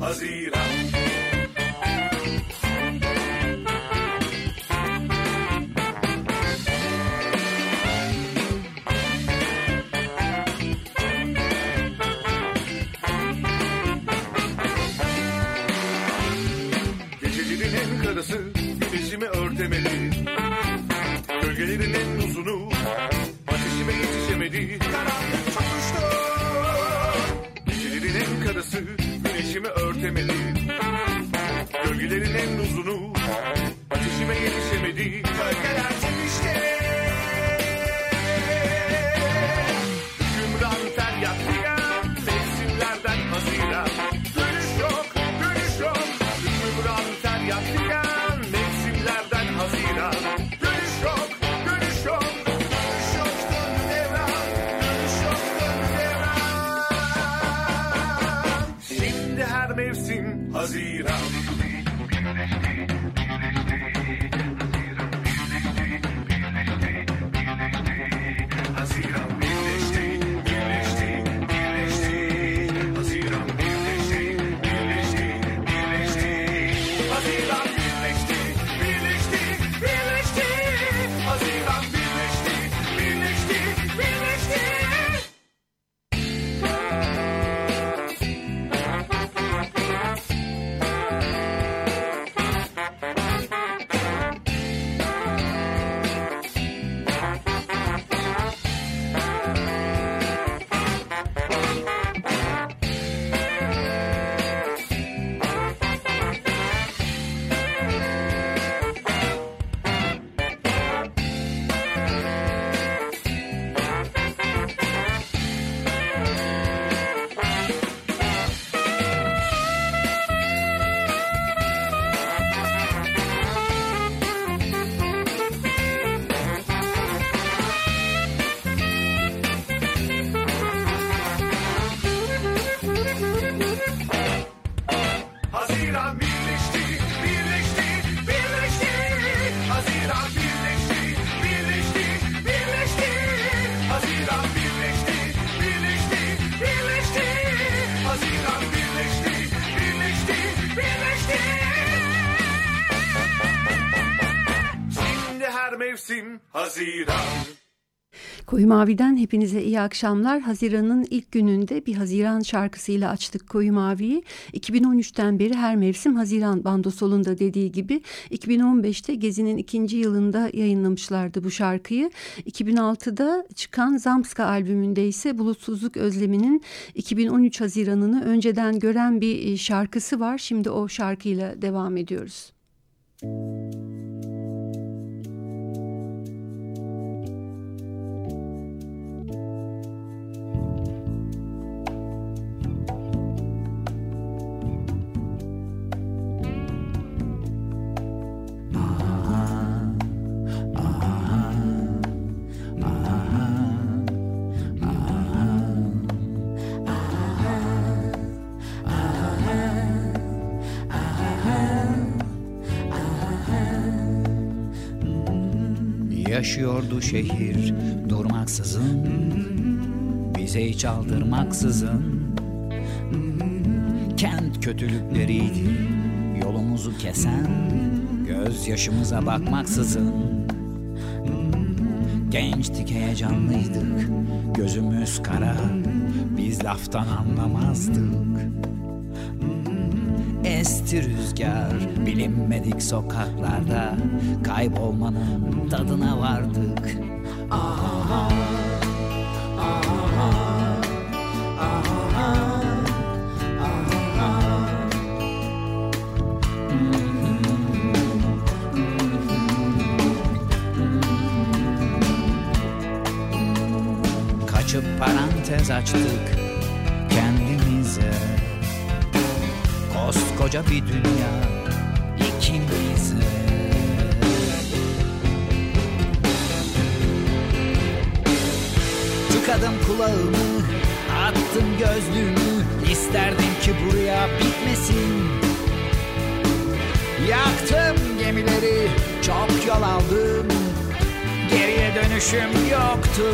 Haziran. Gececiliğin karısı güneşimi örtemedi Gölgelerin en uzunu ateşime yetişemedi. Karanlık çakıştı Koyu Mavi'den hepinize iyi akşamlar. Haziran'ın ilk gününde bir Haziran şarkısıyla açtık Koyu Mavi'yi. 2013'ten beri her mevsim Haziran bandosolunda dediği gibi 2015'te Gezi'nin ikinci yılında yayınlamışlardı bu şarkıyı. 2006'da çıkan Zamska albümünde ise Bulutsuzluk Özlemi'nin 2013 Haziran'ını önceden gören bir şarkısı var. Şimdi o şarkıyla devam ediyoruz. Müzik Yaşıyordu şehir. Durmaksızın Bize hiç aldırmaksızın. Kent kötülükleriydi Yolumuzu kesen Gözyaşımıza bakmaksızın. Gençtik heyecanlıydık Gözümüz kara Biz laftan anlamazdık Esti rüzgar bilinmedik sokaklarda Kaybolmanın tadına vardık Aha, aha, aha, aha. Kaçıp parantez açtık Koskoca bir dünya ikimize. Tıkadım kulağımı, attım gözlüğümü İsterdim ki buraya bitmesin. Yaktım gemileri, çok yol aldım Geriye dönüşüm yoktu.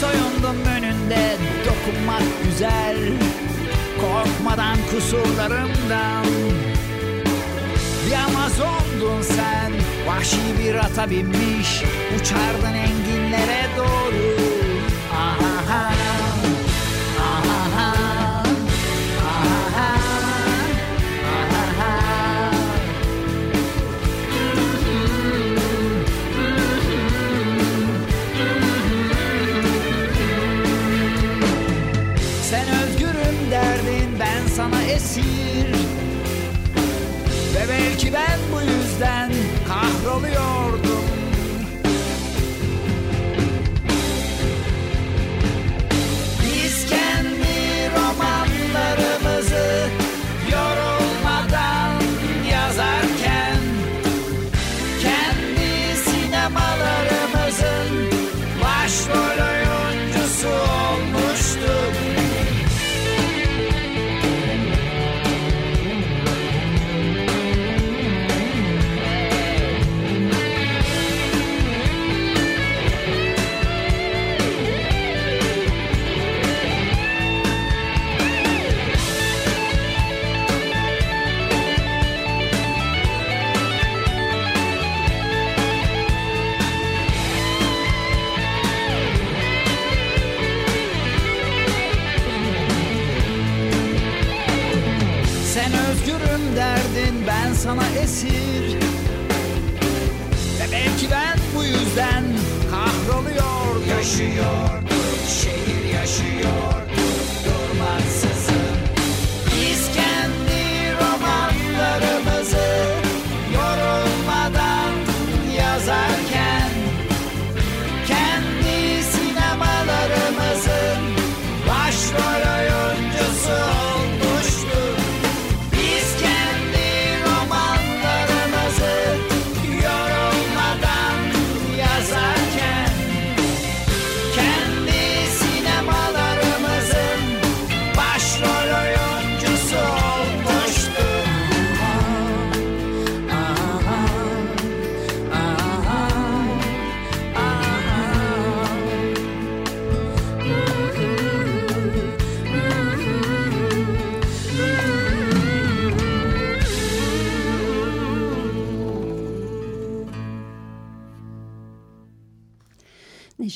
Soyundum önünde dokunmak güzel Korkmadan kusurlarımdan. Bir Amazondun sen Vahşi bir ata binmiş Uçardın enginlere doğru belki ben bu yüzden kahroluyordum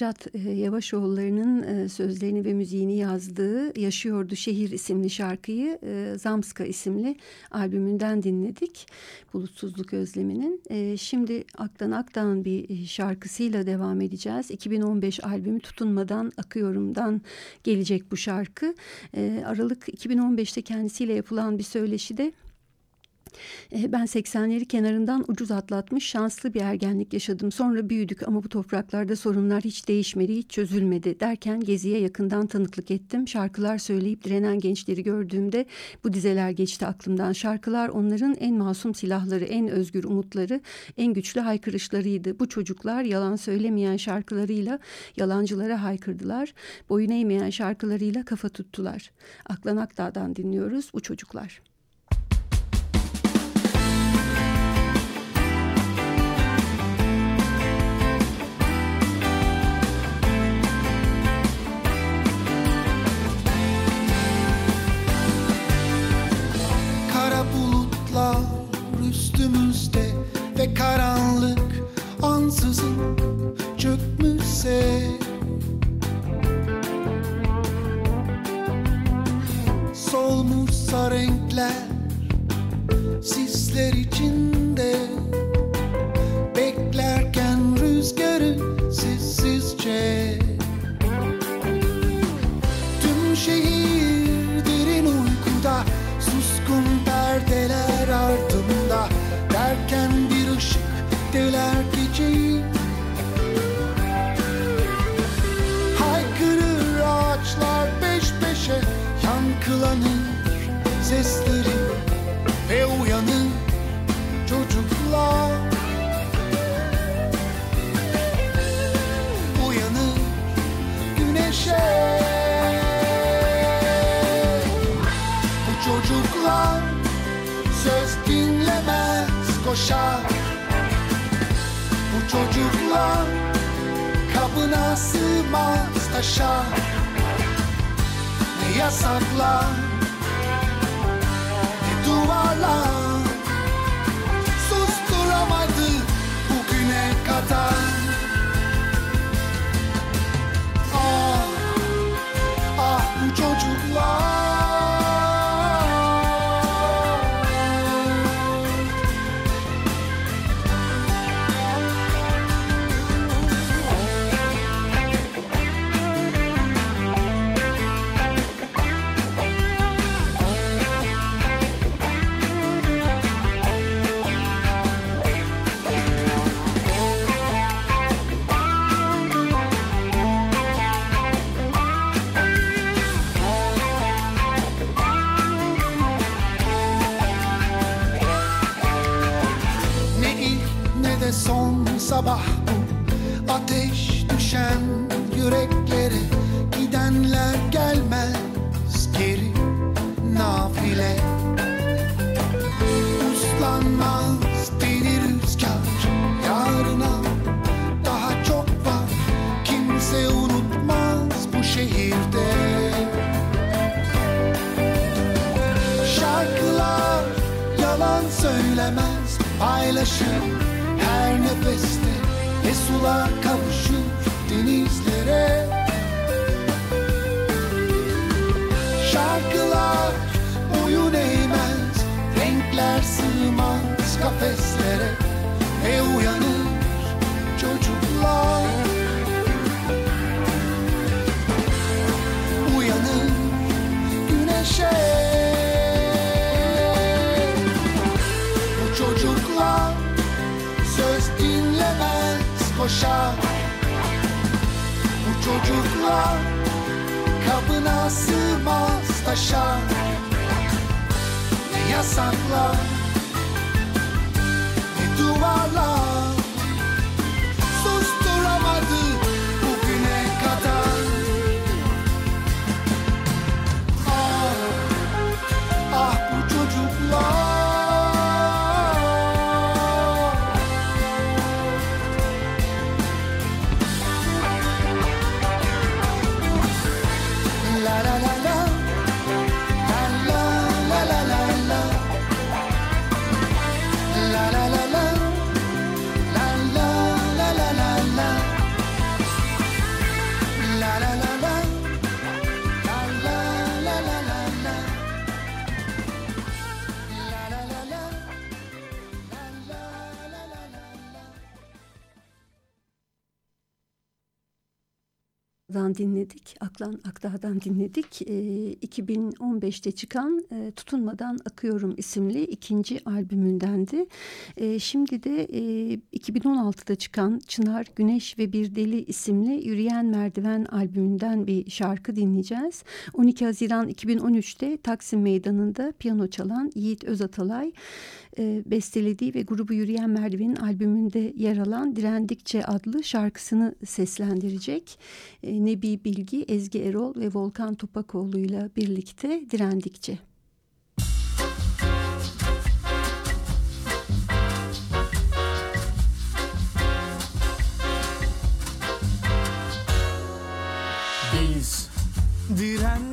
Nejat e, Yavaşoğulları'nın e, sözlerini ve müziğini yazdığı Yaşıyordu Şehir isimli şarkıyı e, Zamska isimli albümünden dinledik. Bulutsuzluk Özlemi'nin. Şimdi Aktan Aktan bir şarkısıyla devam edeceğiz. 2015 albümü Tutunmadan Akıyorum'dan gelecek bu şarkı. Aralık 2015'te kendisiyle yapılan bir söyleşide ben 80'leri kenarından ucuz atlatmış şanslı bir ergenlik yaşadım. Sonra büyüdük ama bu topraklarda sorunlar hiç değişmedi, hiç çözülmedi derken Gezi'ye yakından tanıklık ettim. Şarkılar söyleyip direnen gençleri gördüğümde bu dizeler geçti aklımdan. Şarkılar onların en masum silahları, en özgür umutları, en güçlü haykırışlarıydı. Bu çocuklar yalan söylemeyen şarkılarıyla yalancılara haykırdılar. Boyun eğmeyen şarkılarıyla kafa tuttular. Aklan Akdağ'dan dinliyoruz bu çocuklar. ansızın çökmüşse. Solmuşsa renkler sisler için. Koşar Bu çocuklar kabına sığmaz taşa Ne yasaklar ne duvarlar. Susturamadı bugüne kadar sabah. Bu Ateş düşen yüreklere Gidenler gelmez geri nafile. Uslanmaz deli rüzgar Yarına daha çok var. Kimse unutmaz bu şehirde. Şarkılar yalan söylemez Paylaşır nefeste Ve sular kavuşur denizlere. Şarkılar boyun eğmez Renkler sığmaz kafeslere Ve uyanır çocuklar. Uyanır güneşe koşar Bu çocuklar kabına sığmaz taşa. Ne yasaklar ne duvarlar Dinledik. Aklan Akdağ'dan dinledik. E, 2015'te çıkan e, Tutunmadan Akıyorum isimli ikinci albümündendi. E, şimdi de e, 2016'da çıkan Çınar, Güneş ve Bir Deli isimli Yürüyen Merdiven albümünden bir şarkı dinleyeceğiz. 12 Haziran 2013'te Taksim Meydanı'nda piyano çalan Yiğit Özatalay e, bestelediği ve grubu Yürüyen Merdiven'in albümünde yer alan Direndikçe adlı şarkısını seslendirecek. E, Nebi Bilgi, Ezgi Erol ve Volkan Topakoğlu ile birlikte Direndikçe. Biz direndikçe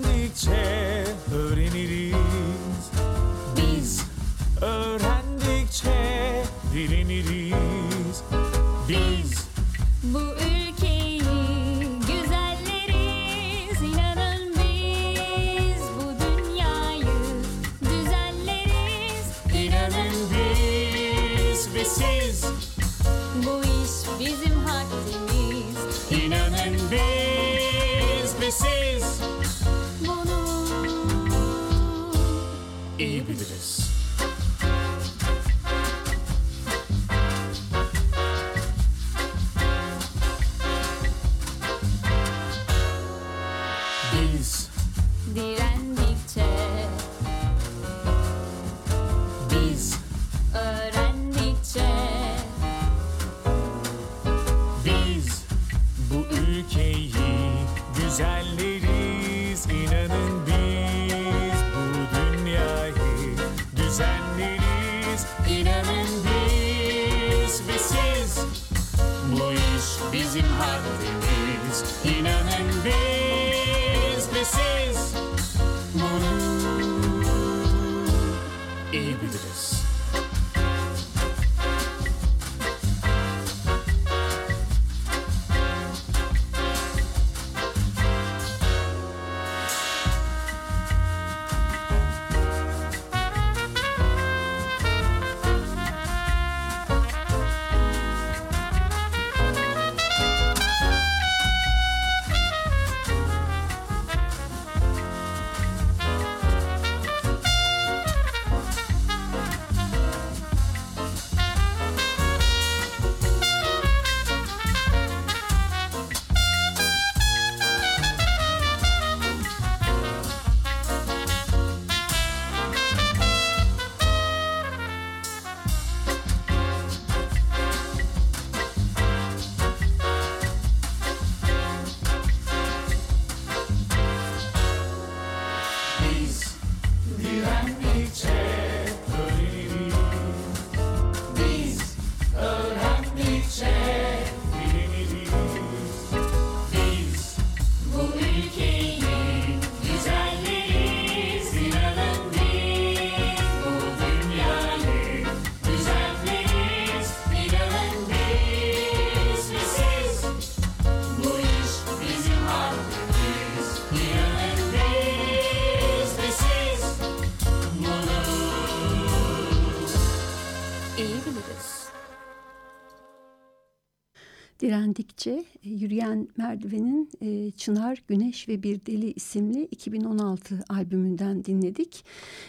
Direndikçe e, Yürüyen Merdiven'in e, Çınar, Güneş ve Bir Deli isimli 2016 albümünden dinledik.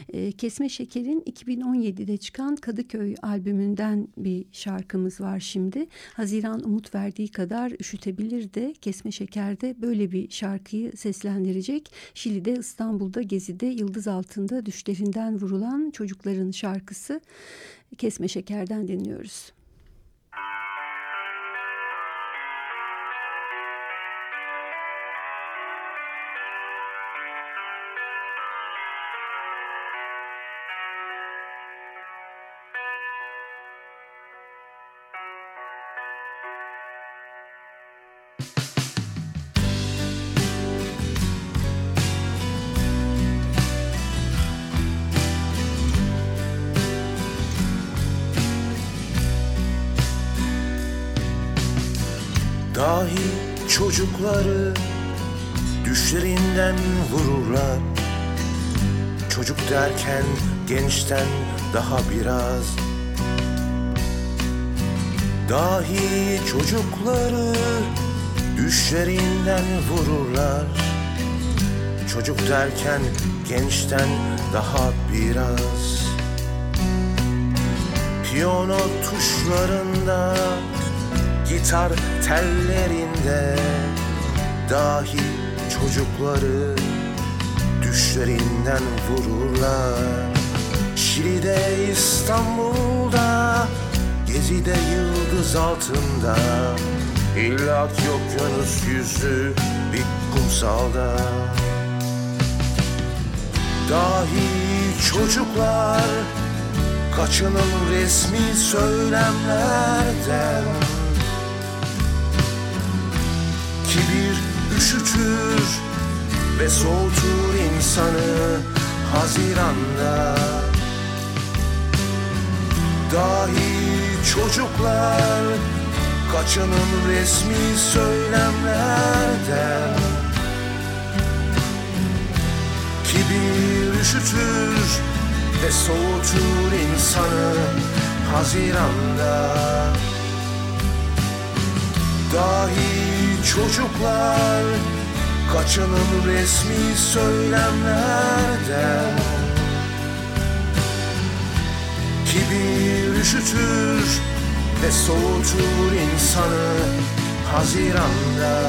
E, Kesme Şeker'in 2017'de çıkan Kadıköy albümünden bir şarkımız var şimdi. Haziran umut verdiği kadar üşütebilir de Kesme Şeker'de böyle bir şarkıyı seslendirecek. Şili'de, İstanbul'da, Gezi'de, Yıldız Altında düşlerinden vurulan çocukların şarkısı Kesme Şeker'den dinliyoruz. Çocukları düşlerinden vururlar. Çocuk derken gençten daha biraz. Dahi çocukları düşlerinden vururlar. Çocuk derken gençten daha biraz. Piyano tuşlarında Gitar tellerinde Dahi çocukları Düşlerinden vururlar. Şili'de İstanbul'da Gezi'de yıldız altında. İllak okyanus yüzü bir kumsalda. Dahi çocuklar Kaçının resmi söylemlerden üşütür ve soğutur insanı Haziranda. Dahi çocuklar Kaçının resmi söylemlerden Kibir üşütür ve soğutur insanı Haziranda. Dahi çocuklar Kaçalım resmi söylemlerden Kibir üşütür ve soğutur insanı Haziran'da.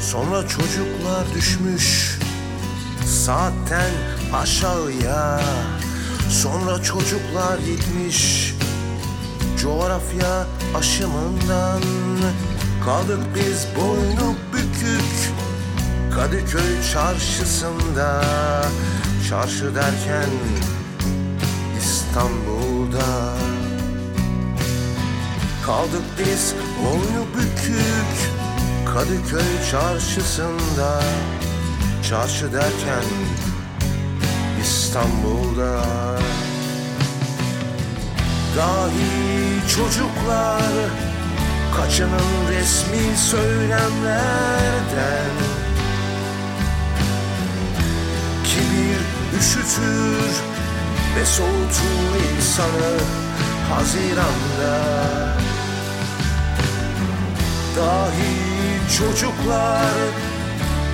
Sonra çocuklar düşmüş saatten aşağıya. Sonra çocuklar gitmiş coğrafya aşımından Kaldık biz boynu bükük. Kadıköy çarşısında Çarşı derken İstanbul'da. Kaldık biz boynu bükük Kadıköy çarşısında. Çarşı derken İstanbul'da Dahi çocuklar Kaçının resmi söylemlerden Kibir üşütür ve soğutur insanı Haziranda. Dahi çocuklar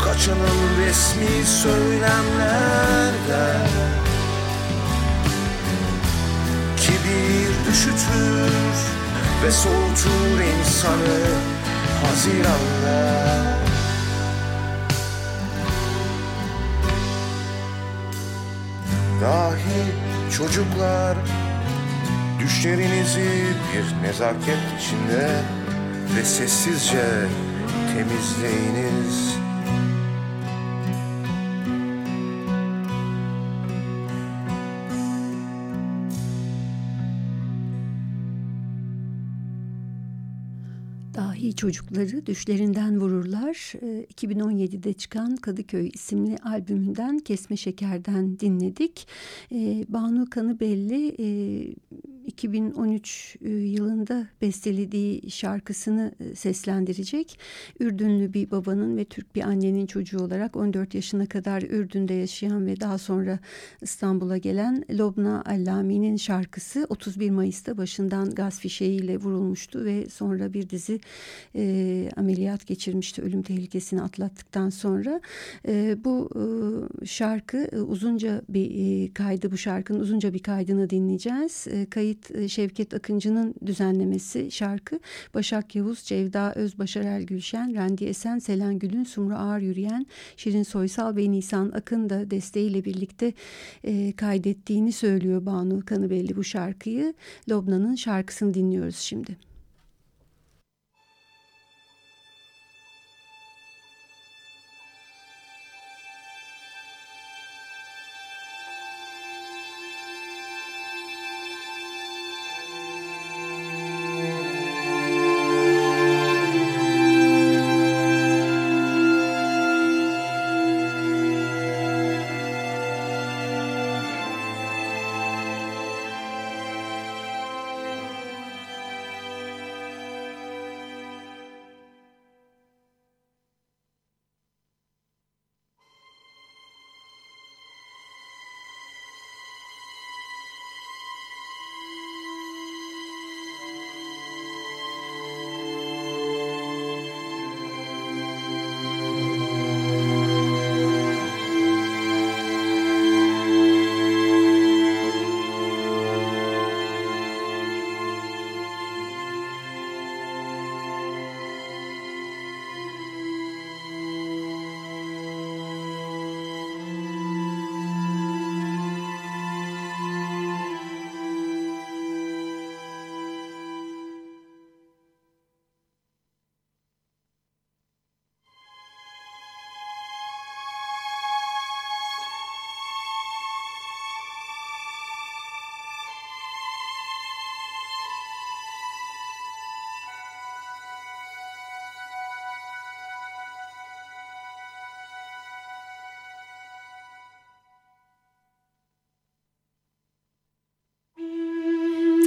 Kaçının resmi söylemlerden Kibir üşütür ve soğutur insanı Haziranda. Dahi çocuklar Düşlerinizi bir nezaket içinde Ve sessizce temizleyiniz çocukları düşlerinden vururlar. Ee, 2017'de çıkan Kadıköy isimli albümünden Kesme Şeker'den dinledik. Ee, Banu Kanıbelli e, 2013 e, yılında bestelediği şarkısını e, seslendirecek. Ürdünlü bir babanın ve Türk bir annenin çocuğu olarak 14 yaşına kadar Ürdün'de yaşayan ve daha sonra İstanbul'a gelen Lobna Allami'nin şarkısı 31 Mayıs'ta başından gaz fişeğiyle vurulmuştu ve sonra bir dizi e, ameliyat geçirmişti ölüm tehlikesini atlattıktan sonra. E, bu e, şarkı e, uzunca bir e, kaydı bu şarkının uzunca bir kaydını dinleyeceğiz. E, kayıt e, Şevket Akıncı'nın düzenlemesi şarkı. Başak Yavuz, Cevda Özbaşarel Gülşen, Rendi Esen, Selen Gül'ün, Sumru Ağar Yürüyen, Şirin Soysal ve Nisan Akın da desteğiyle birlikte e, kaydettiğini söylüyor Banu Kanıbelli bu şarkıyı. Lobna'nın şarkısını dinliyoruz şimdi.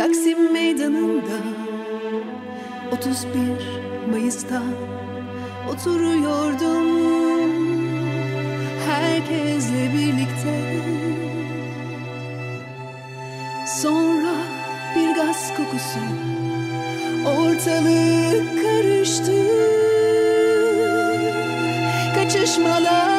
Taksim meydanında 31 Mayıs'ta oturuyordum. Herkesle birlikte. Sonra bir gaz kokusu ortalık karıştı. Kaçışmalar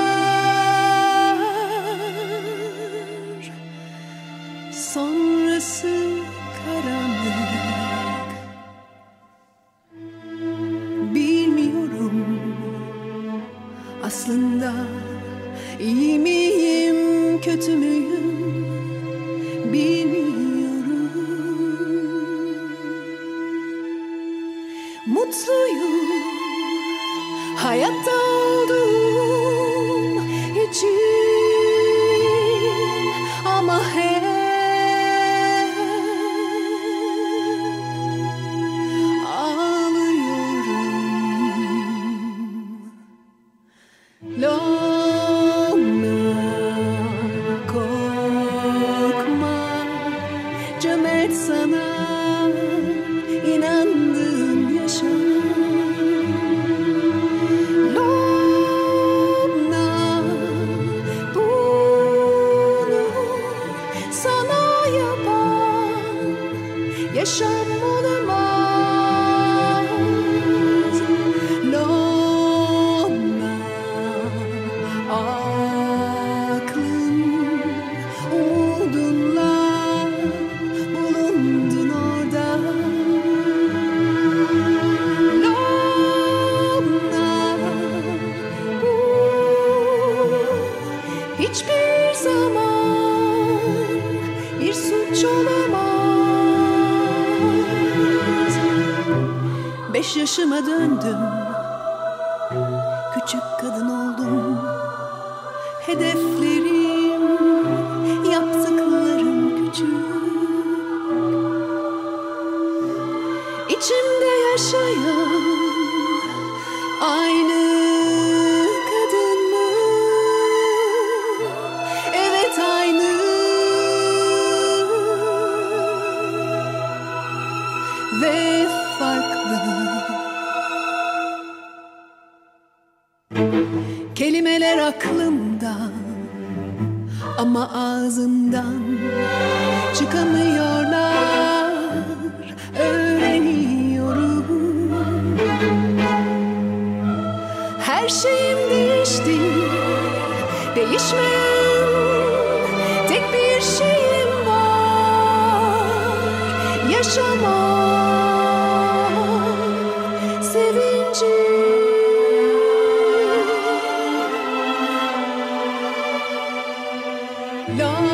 Lord.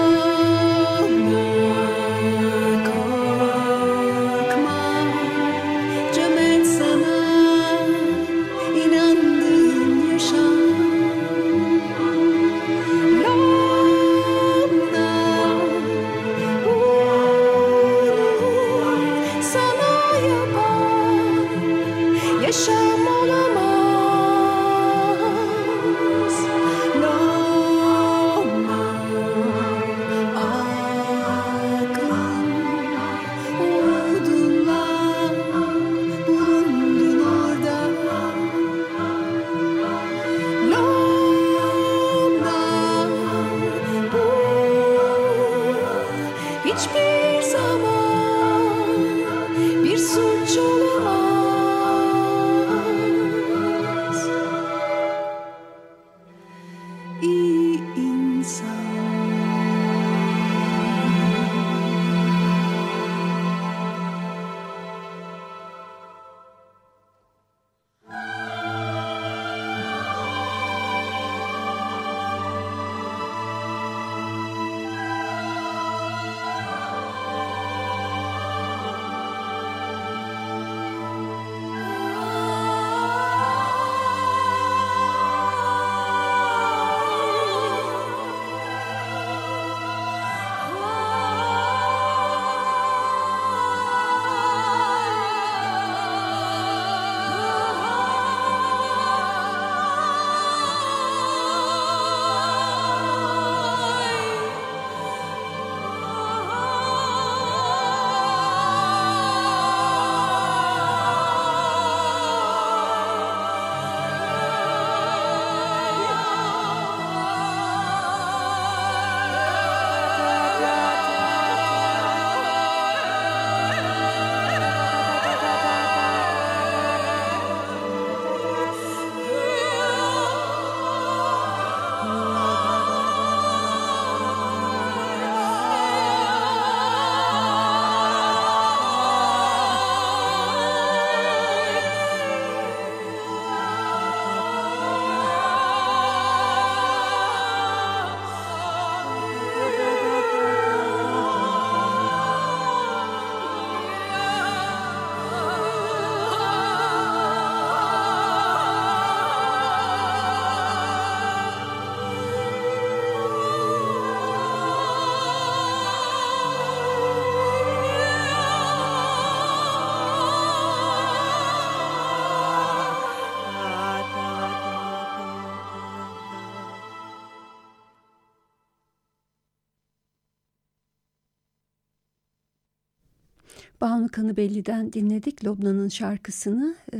Banu Kanıbelli'den dinledik Lobna'nın şarkısını. E,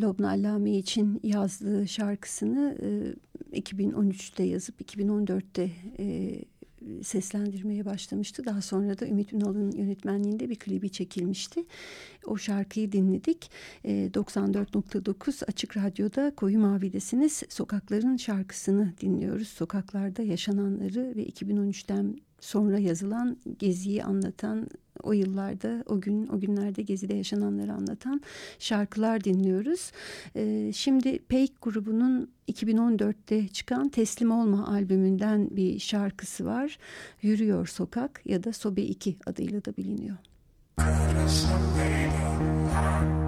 Lobna Allame için yazdığı şarkısını e, 2013'te yazıp 2014'te e, seslendirmeye başlamıştı. Daha sonra da Ümit Ünal'ın yönetmenliğinde bir klibi çekilmişti. O şarkıyı dinledik. E, 94.9 Açık Radyo'da Koyu Mavi'desiniz. Sokakların şarkısını dinliyoruz. Sokaklarda yaşananları ve 2013'ten sonra yazılan geziyi anlatan o yıllarda o gün o günlerde gezide yaşananları anlatan şarkılar dinliyoruz. Ee, şimdi Peik grubunun 2014'te çıkan Teslim Olma albümünden bir şarkısı var. Yürüyor Sokak ya da Sobe 2 adıyla da biliniyor. Kim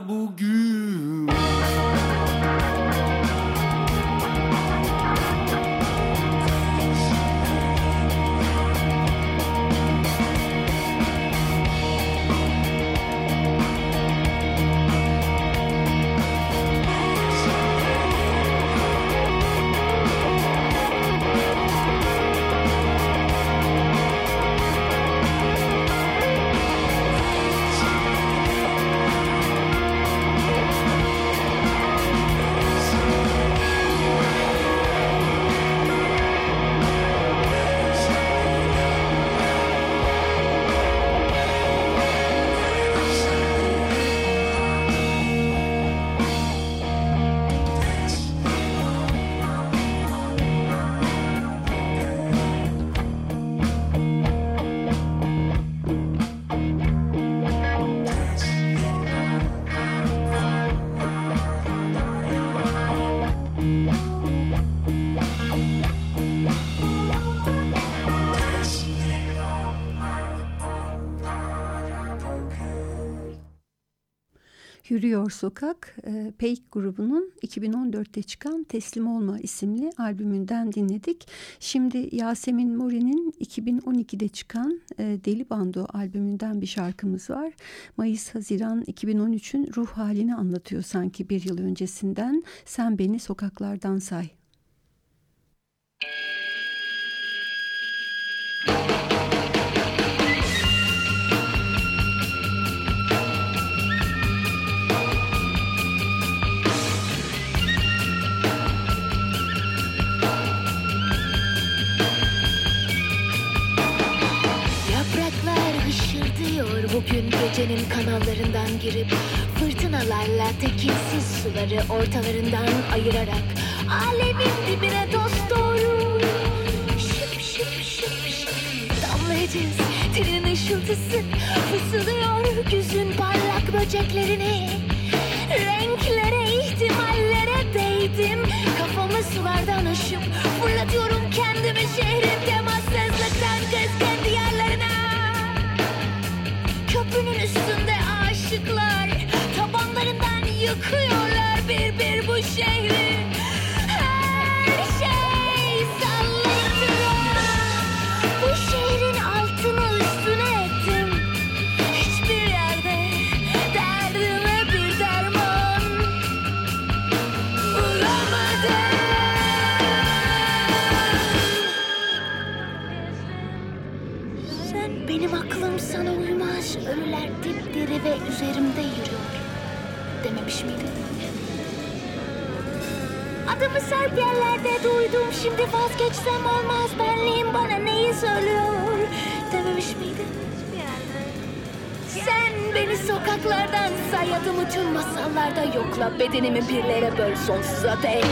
Abu Yürüyor Sokak, e, Peik grubunun 2014'te çıkan Teslim Olma isimli albümünden dinledik. Şimdi Yasemin Mori'nin 2012'de çıkan e, Deli Bando albümünden bir şarkımız var. Mayıs-Haziran 2013'ün ruh halini anlatıyor sanki bir yıl öncesinden. Sen beni sokaklardan say. Tekinsiz suları ortalarından ayırarak Alemin dibine dost doğru Şıp şıp şıp şıp Damlayacağız trinin ışıltısı Fısıldıyor güzün parlak böceklerini Renklere ihtimallere değdim. Kafamı sulardan aşıp Fırlatıyorum kendimi şehrin üzerimde yürüyor. Dememiş miydin? Adımı serp yerlerde duydum. Şimdi vazgeçsem olmaz. Benliğim bana neyi söylüyor? Dememiş miydin? Sen beni sokaklardan say tüm masallarda yokla. Bedenimi birlere böl sonsuza dek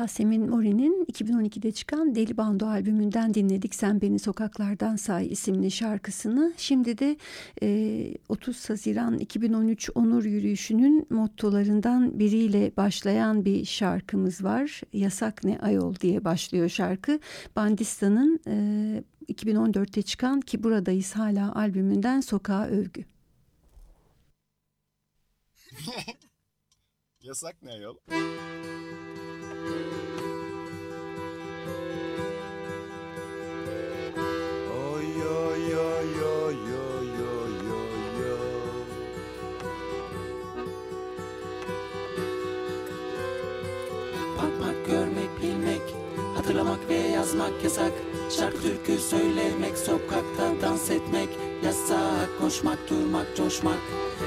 Yasemin Mori'nin 2012'de çıkan Deli Bando albümünden dinledik. Sen Beni Sokaklardan Say isimli şarkısını. Şimdi de e, 30 Haziran 2013 Onur Yürüyüşü'nün mottolarından biriyle başlayan bir şarkımız var. Yasak ne ayol diye başlıyor şarkı. Bandista'nın e, 2014'te çıkan Ki Buradayız Hala albümünden Sokağa Övgü. Yasak ne yol? yo yo yo ve yazmak yasak. Şarkı türkü söylemek, sokakta dans etmek Yasak, koşmak, durmak, coşmak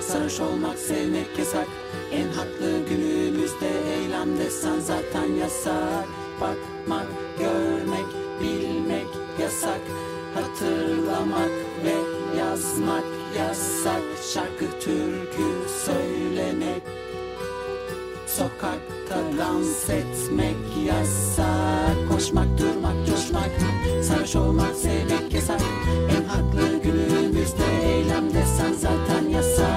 Sarhoş olmak, sevmek yasak. En haklı günümüzde eylem desen zaten yasak. Bakmak, görmek, bilmek yasak. Hatırlamak ve yazmak yasak. Şarkı türkü söylemek Sokakta dans etmek yasak. Koşmak, durmak, coşmak Sarhoş olmak, sevmek yasak. En haklı günümüzde eylem desen zaten yasak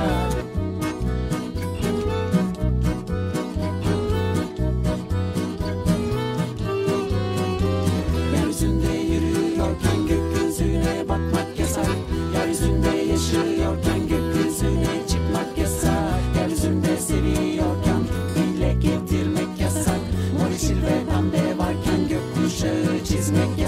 żyć i.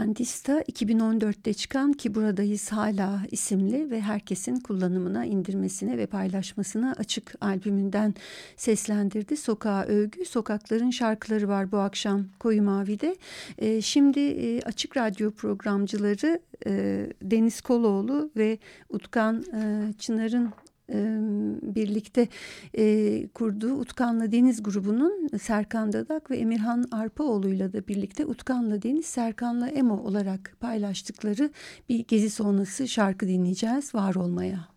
Bandista 2014'te çıkan Ki Buradayız Hala isimli ve herkesin kullanımına, indirmesine ve paylaşmasına açık albümünden seslendirdi. Sokağa Övgü, Sokakların şarkıları var bu akşam Koyu Mavi'de. Ee, şimdi e, Açık Radyo programcıları e, Deniz Koloğlu ve Utkan e, Çınar'ın birlikte e, kurduğu Utkan'la Deniz grubunun Serkan Dadak ve Emirhan Arpaoğlu'yla da birlikte Utkan'la Deniz, Serkan'la Emo olarak paylaştıkları bir gezi sonrası şarkı dinleyeceğiz. Var olmaya.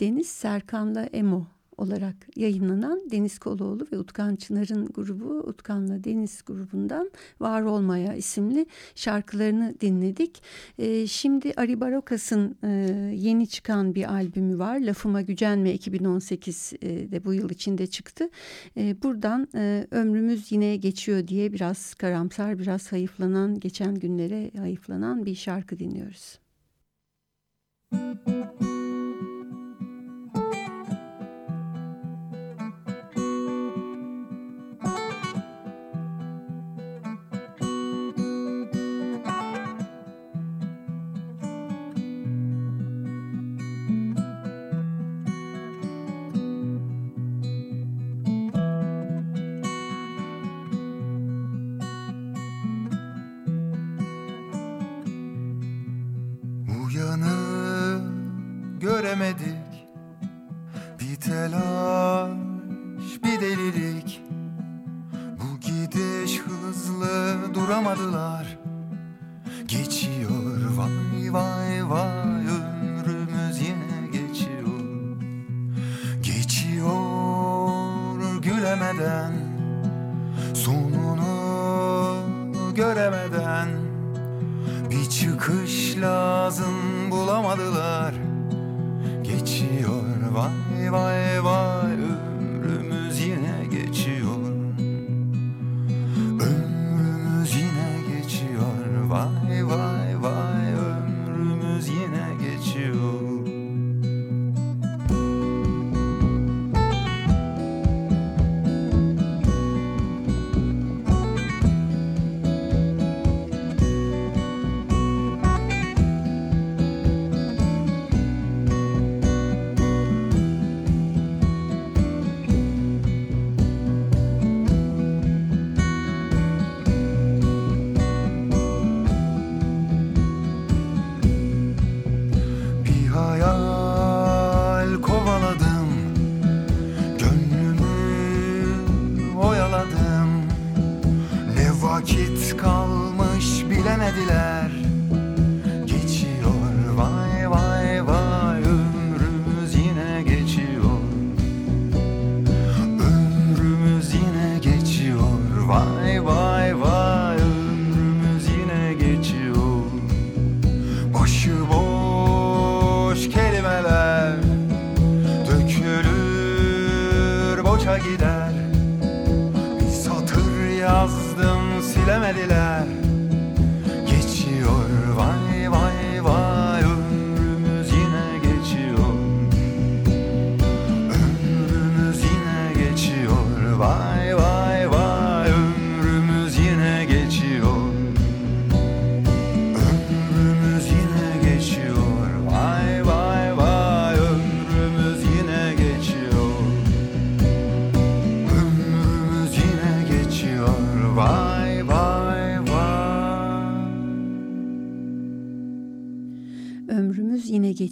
Deniz, Serkan'la Emo olarak yayınlanan Deniz Koloğlu ve Utkan Çınar'ın grubu Utkan'la Deniz grubundan Var Olmaya isimli şarkılarını dinledik. E, şimdi Ari Barokas'ın e, yeni çıkan bir albümü var. Lafıma Gücenme 2018 e, bu yıl içinde çıktı. E, buradan e, ömrümüz yine geçiyor diye biraz karamsar, biraz hayıflanan, geçen günlere hayıflanan bir şarkı dinliyoruz. Uyanıp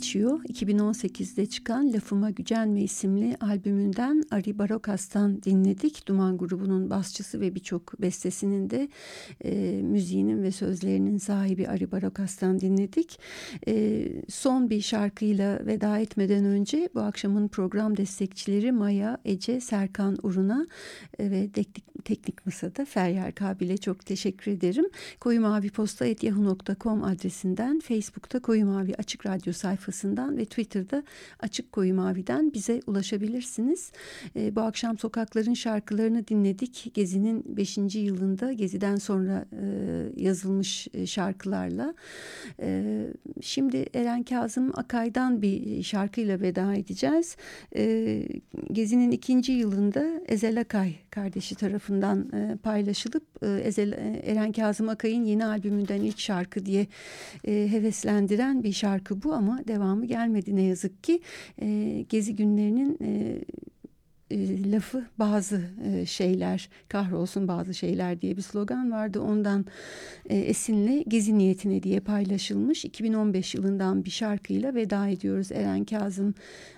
geçiyor. 2018'de çıkan Lafıma Gücenme isimli albümünden Ari Barokas'tan dinledik. Duman grubunun basçısı ve birçok bestesinin de e, müziğinin ve sözlerinin sahibi Ari Barokas'tan dinledik. E, son bir şarkıyla veda etmeden önce bu akşamın program destekçileri Maya, Ece, Serkan Urun'a e, ve teknik, teknik masada Feryal Kabil'e çok teşekkür ederim. Koyu Mavi Posta yahoo.com adresinden Facebook'ta Koyu Mavi Açık Radyo sayfası sayfasından ve Twitter'da Açık Koyu Mavi'den bize ulaşabilirsiniz. E, bu akşam sokakların şarkılarını dinledik. Gezi'nin 5. yılında Gezi'den sonra e, yazılmış e, şarkılarla. E, şimdi Eren Kazım Akay'dan bir şarkıyla veda edeceğiz. E, Gezi'nin ikinci yılında Ezel Akay kardeşi tarafından e, paylaşılıp e, Ezel, e, Eren Kazım Akay'ın yeni albümünden ilk şarkı diye e, heveslendiren bir şarkı bu ama devamı gelmedi ne yazık ki. E, Gezi günlerinin e, e, lafı bazı e, şeyler kahrolsun bazı şeyler diye bir slogan vardı. Ondan e, esinle gezi niyetine diye paylaşılmış. 2015 yılından bir şarkıyla veda ediyoruz Eren Kazım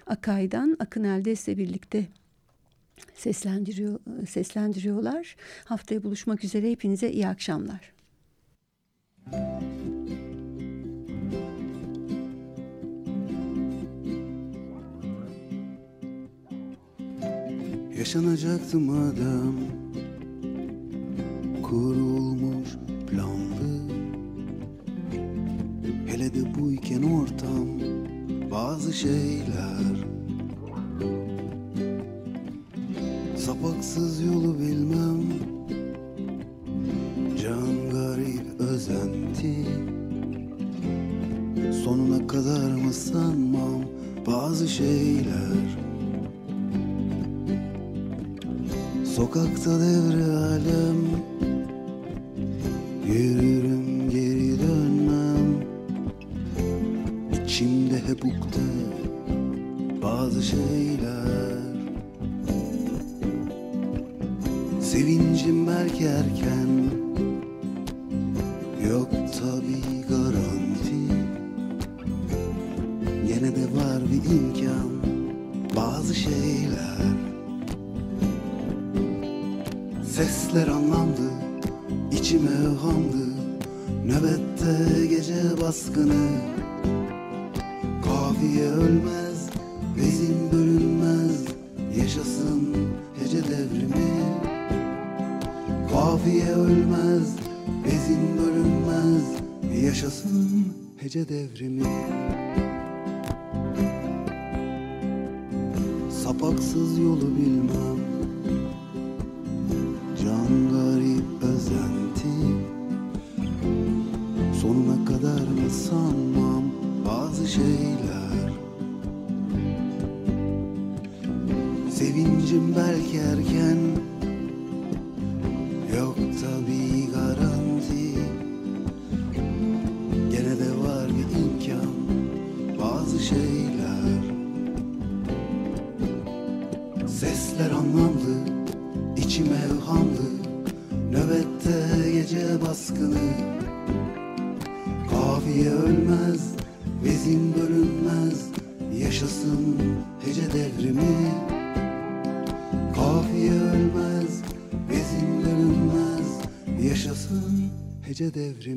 Akay'dan. Akın Eldes'le birlikte seslendiriyor seslendiriyorlar. Haftaya buluşmak üzere hepinize iyi akşamlar. Yaşanacaktı madem Kurulmuş planlı Hele de bu iken ortam Bazı şeyler. Sapaksız yolu bilmem. Can garip özenti. Sonuna kadar mı sanmam Bazı şeyler Sokakta devre alem. Yürürüm geri dönmem. İçimde hep ukde Bazı şeyler. Sevincim belki erken. Yok tabi garanti. Gene de var bir imkan. Bazı şeyler Sesler anlamdı, içime evhamdı Nöbette gece baskını. Kafiye ölmez, bezin bölünmez. Yaşasın hece devrimi. Kafiye ölmez, bezin bölünmez. Yaşasın hece devrimi. Sapaksız yolu bilmem hece